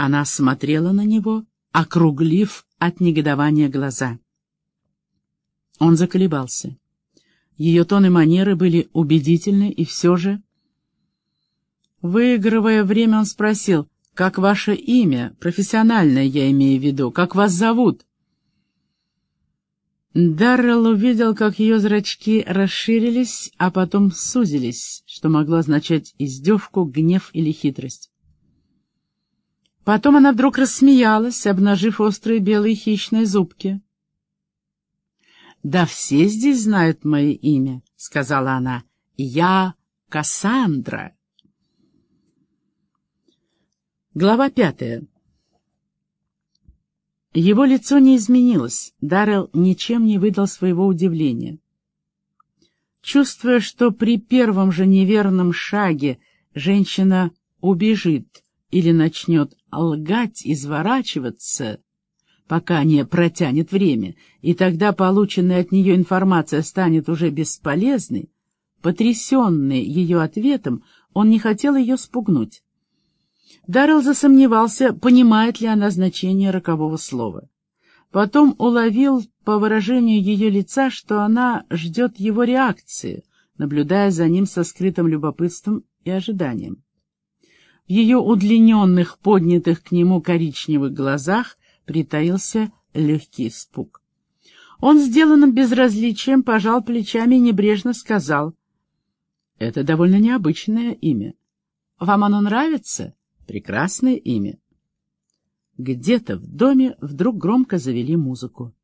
Она смотрела на него, округлив от негодования глаза. Он заколебался. Ее тон и манеры были убедительны, и все же... Выигрывая время, он спросил, «Как ваше имя? Профессиональное, я имею в виду. Как вас зовут?» Даррелл увидел, как ее зрачки расширились, а потом сузились, что могло означать издевку, гнев или хитрость. Потом она вдруг рассмеялась, обнажив острые белые хищные зубки. «Да все здесь знают мое имя», — сказала она. «Я Кассандра». Глава пятая. Его лицо не изменилось, Даррелл ничем не выдал своего удивления. Чувствуя, что при первом же неверном шаге женщина убежит или начнет лгать, изворачиваться, пока не протянет время, и тогда полученная от нее информация станет уже бесполезной, потрясенный ее ответом, он не хотел ее спугнуть. Даррелл засомневался, понимает ли она значение рокового слова. Потом уловил по выражению ее лица, что она ждет его реакции, наблюдая за ним со скрытым любопытством и ожиданием. В ее удлиненных, поднятых к нему коричневых глазах притаился легкий испуг. Он сделанным безразличием пожал плечами и небрежно сказал, «Это довольно необычное имя. Вам оно нравится?» Прекрасное имя. Где-то в доме вдруг громко завели музыку.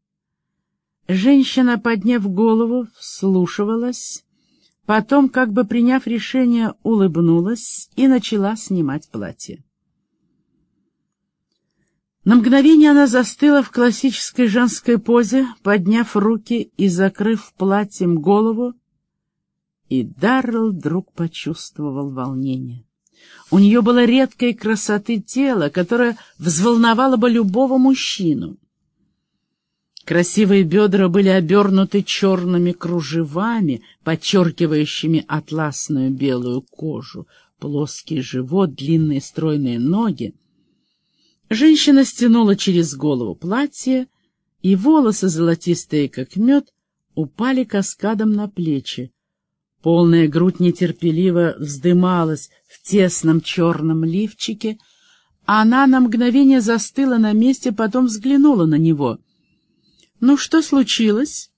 Женщина, подняв голову, вслушивалась, потом, как бы приняв решение, улыбнулась и начала снимать платье. На мгновение она застыла в классической женской позе, подняв руки и закрыв платьем голову, и Даррелл вдруг почувствовал волнение. У нее было редкой красоты тело, которое взволновало бы любого мужчину. Красивые бедра были обернуты черными кружевами, подчеркивающими атласную белую кожу, плоский живот, длинные стройные ноги. Женщина стянула через голову платье, и волосы, золотистые как мед, упали каскадом на плечи. Полная грудь нетерпеливо вздымалась в тесном черном лифчике. Она на мгновение застыла на месте, потом взглянула на него. «Ну, что случилось?»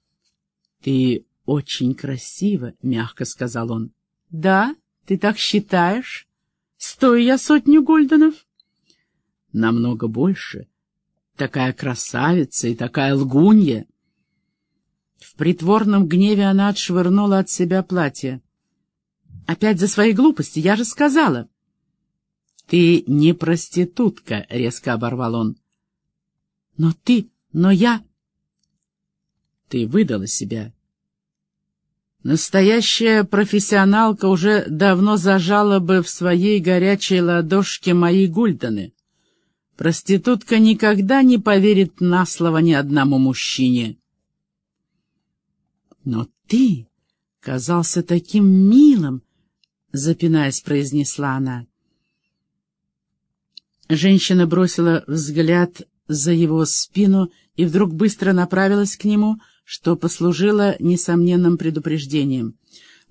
«Ты очень красива», — мягко сказал он. «Да, ты так считаешь? Стою я сотню гульденов?» «Намного больше. Такая красавица и такая лгунья». В притворном гневе она отшвырнула от себя платье. «Опять за свои глупости, я же сказала!» «Ты не проститутка», — резко оборвал он. «Но ты, но я...» «Ты выдала себя». Настоящая профессионалка уже давно зажала бы в своей горячей ладошке мои гульдены. Проститутка никогда не поверит на слово ни одному мужчине. «Но ты казался таким милым!» — запинаясь, произнесла она. Женщина бросила взгляд за его спину и вдруг быстро направилась к нему, что послужило несомненным предупреждением.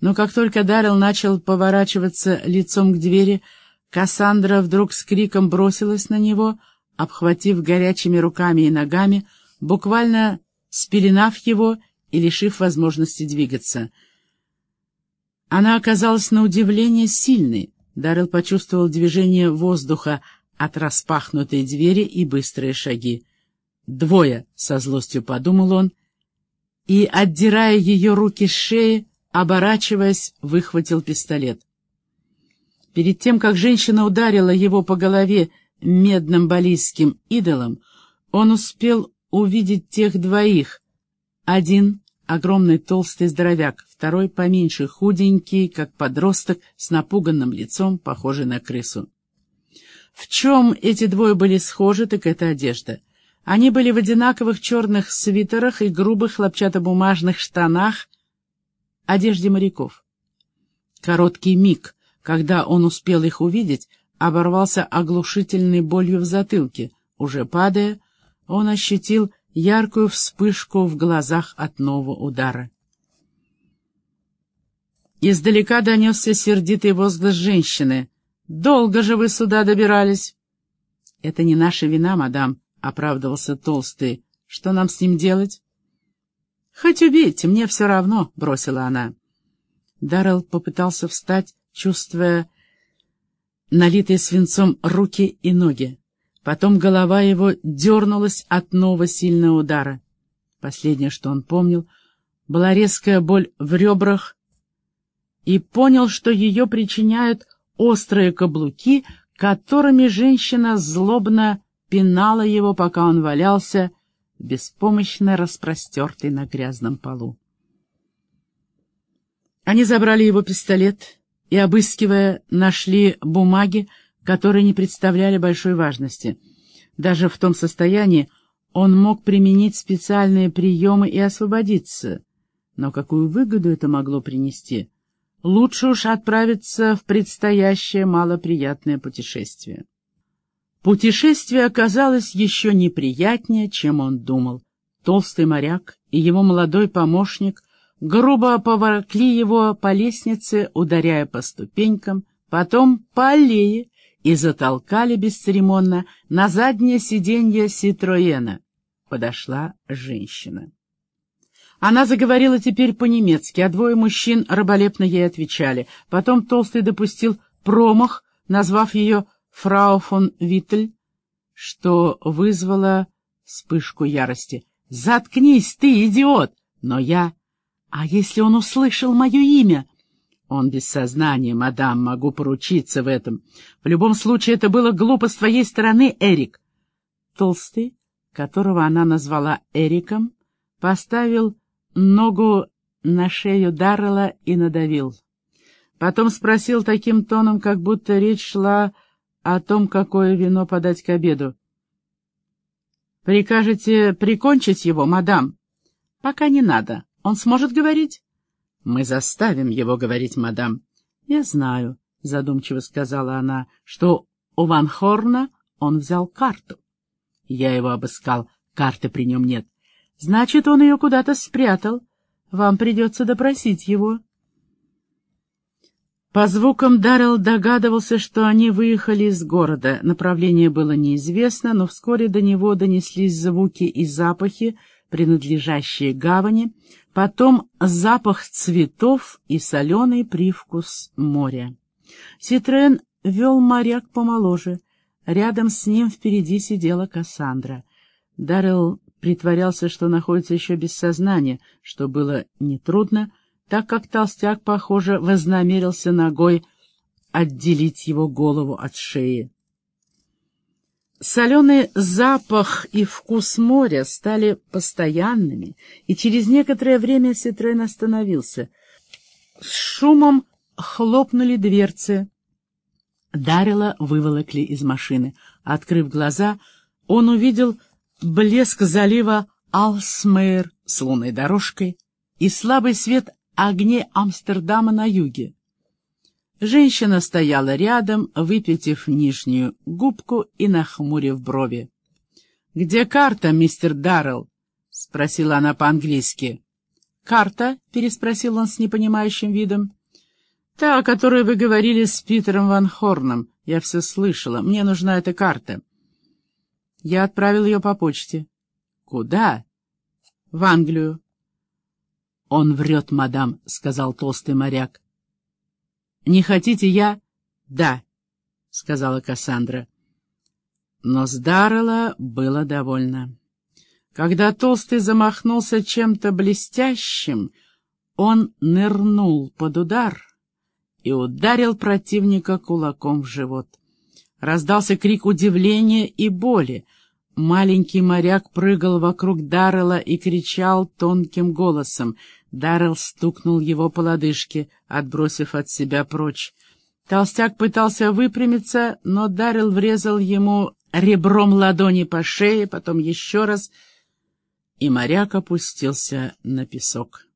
Но как только Даррелл начал поворачиваться лицом к двери, Кассандра вдруг с криком бросилась на него, обхватив горячими руками и ногами, буквально спеленав его и лишив возможности двигаться. Она оказалась на удивление сильной. Даррелл почувствовал движение воздуха от распахнутой двери и быстрые шаги. «Двое!» — со злостью подумал он, и, отдирая ее руки с шеи, оборачиваясь, выхватил пистолет. Перед тем, как женщина ударила его по голове медным балийским идолом, он успел увидеть тех двоих. Один огромный толстый здоровяк, второй поменьше, худенький, как подросток, с напуганным лицом, похожий на крысу. В чем эти двое были схожи, так это одежда. Они были в одинаковых черных свитерах и грубых хлопчатобумажных штанах, одежде моряков. Короткий миг, когда он успел их увидеть, оборвался оглушительной болью в затылке. Уже падая, он ощутил яркую вспышку в глазах от нового удара. Издалека донесся сердитый возглас женщины. «Долго же вы сюда добирались?» «Это не наша вина, мадам», — оправдывался Толстый. «Что нам с ним делать?» «Хоть убейте, мне все равно», — бросила она. Даррелл попытался встать, чувствуя налитые свинцом руки и ноги. Потом голова его дернулась от нового сильного удара. Последнее, что он помнил, была резкая боль в ребрах и понял, что ее причиняют острые каблуки, которыми женщина злобно пинала его, пока он валялся, беспомощно распростертый на грязном полу. Они забрали его пистолет и, обыскивая, нашли бумаги, которые не представляли большой важности. Даже в том состоянии он мог применить специальные приемы и освободиться. Но какую выгоду это могло принести? Лучше уж отправиться в предстоящее малоприятное путешествие. Путешествие оказалось еще неприятнее, чем он думал. Толстый моряк и его молодой помощник грубо поволокли его по лестнице, ударяя по ступенькам, потом по аллее и затолкали бесцеремонно на заднее сиденье Ситроена. Подошла женщина. Она заговорила теперь по-немецки, а двое мужчин раболепно ей отвечали. Потом Толстый допустил промах, назвав ее фрау фон Виттель, что вызвало вспышку ярости. «Заткнись ты, идиот!» Но я... А если он услышал мое имя? Он без сознания, мадам, могу поручиться в этом. В любом случае, это было глупо с твоей стороны, Эрик. Толстый, которого она назвала Эриком, поставил ногу на шею Даррелла и надавил. Потом спросил таким тоном, как будто речь шла о том, какое вино подать к обеду. «Прикажете прикончить его, мадам?» «Пока не надо. Он сможет говорить?» «Мы заставим его говорить, мадам». «Я знаю», — задумчиво сказала она, — «что у Ван Хорна он взял карту». «Я его обыскал. Карты при нем нет». «Значит, он ее куда-то спрятал. Вам придется допросить его». По звукам Даррелл догадывался, что они выехали из города. Направление было неизвестно, но вскоре до него донеслись звуки и запахи, принадлежащие гавани, потом запах цветов и соленый привкус моря. Ситрен вел моряк помоложе. Рядом с ним впереди сидела Кассандра. Даррелл притворялся, что находится еще без сознания, что было нетрудно, — так как толстяк, похоже, вознамерился ногой отделить его голову от шеи. Соленый запах и вкус моря стали постоянными, и через некоторое время Ситрен остановился. С шумом хлопнули дверцы. Дарила выволокли из машины. Открыв глаза, он увидел блеск залива Алсмейр с лунной дорожкой и слабый свет огне Амстердама на юге. Женщина стояла рядом, выпятив нижнюю губку и нахмурив брови. «Где карта, мистер Даррелл?» — спросила она по-английски. «Карта?» — переспросил он с непонимающим видом. «Та, о которой вы говорили с Питером Ван Хорном. Я все слышала. Мне нужна эта карта». Я отправил ее по почте. «Куда?» «В Англию. «Он врет, мадам», — сказал толстый моряк. «Не хотите я?» «Да», — сказала Кассандра. Но с Даррелла было довольно. Когда толстый замахнулся чем-то блестящим, он нырнул под удар и ударил противника кулаком в живот. Раздался крик удивления и боли. Маленький моряк прыгал вокруг Даррелла и кричал тонким голосом. Даррелл стукнул его по лодыжке, отбросив от себя прочь. Толстяк пытался выпрямиться, но Даррелл врезал ему ребром ладони по шее, потом еще раз, и моряк опустился на песок.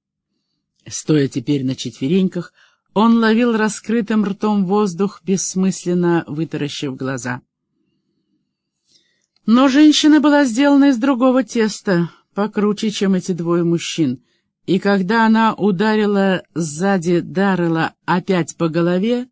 Стоя теперь на четвереньках, Он ловил раскрытым ртом воздух, бессмысленно вытаращив глаза. Но женщина была сделана из другого теста, покруче, чем эти двое мужчин, и когда она ударила сзади Даррела опять по голове,